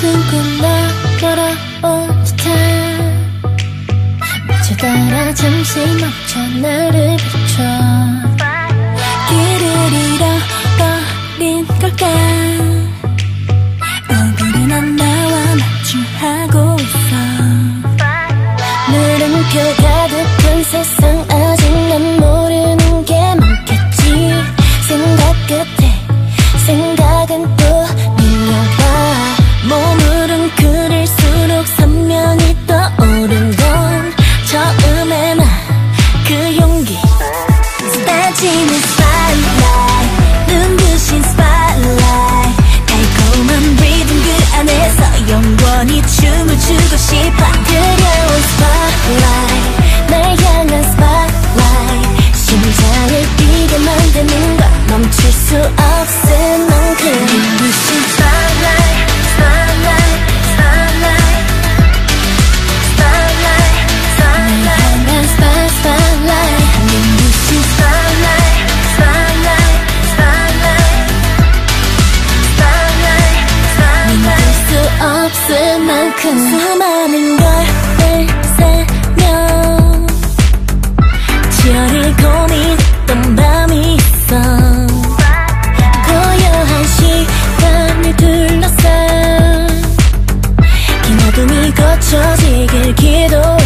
누구나 돌아온 듯한 빛을 따라 잠시 멈춰 나를 비춰. 길을 잃어버린 걸까? 얼굴은 나와 마주하고 있어. 물음표 가득한 세상 watching 만큼 수많은 걸을 세며 치열히 고민했던 밤이 있어. 고요한 시간을 둘러싸 긴 어둠이 거쳐지길 기도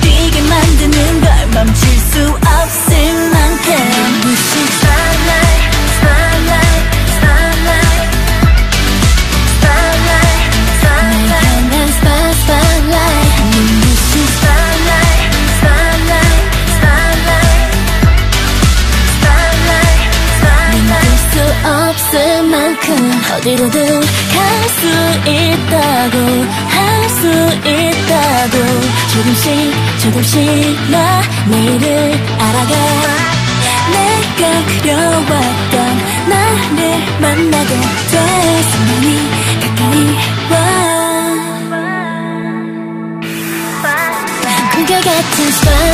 뛰게 만드는 걸 멈출 수 없을 만큼 눈부신 spotlight spotlight spotlight spotlight spotlight 향한 spot spotlight 눈부신 spotlight spotlight spotlight spotlight spotlight 수 없을 만큼 어디로든 갈 수 있다고 조금씩 조금씩 나 내일을 알아가 내가 그려왔던 나를 만나게 돼 선명히 가까이 와 꿈결같은 spotlight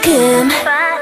Come.